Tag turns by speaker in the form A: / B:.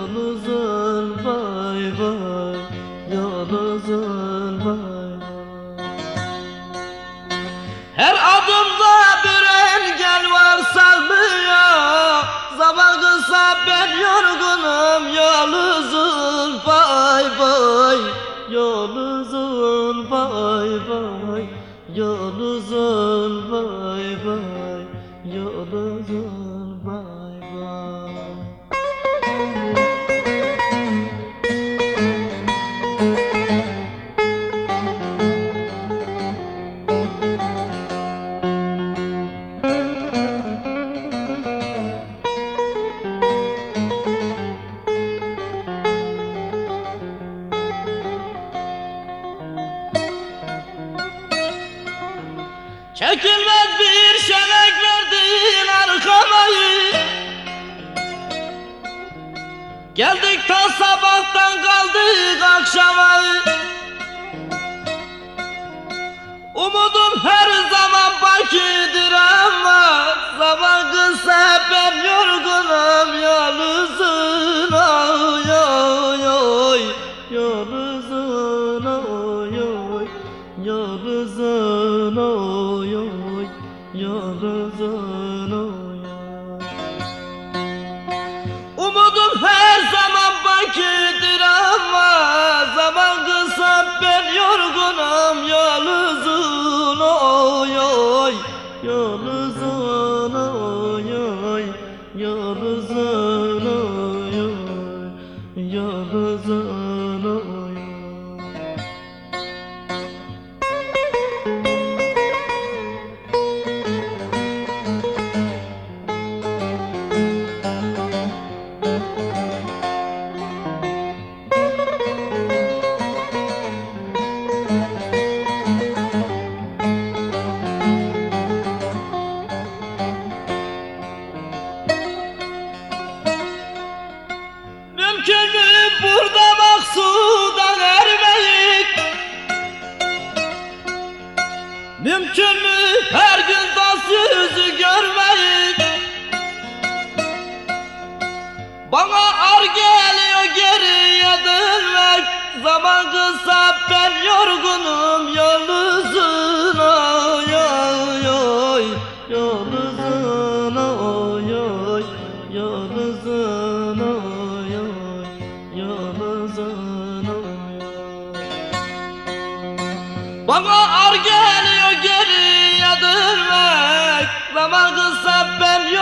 A: Yalnızım bay bay Yalnızım bay bay Her adımda bir engel var salmıyor Zaman kısa ben yorgunum Yalnızım bay bay Yalnızım bay bay Yalnızım. Çekilmez bir şenek verdin arkamayı Geldik ta sabahtan kaldık akşama. Umudum her zaman bakidir ama Zaman kısa ben yorgunum yalnızım oy oy oy Yalnızım oy oy Yalnızım oy oy Mümkün mü her gün dost yüzü görmeyik? Bana ar geliyor geriye dönmek Zaman kısa ben yorgunum oy oy Yalnızım oy oy. Yalnızım oy oy. Yalnızım oy oy. Bana ar geliyor geriye dönmek. Zaman kısa ben yorgunum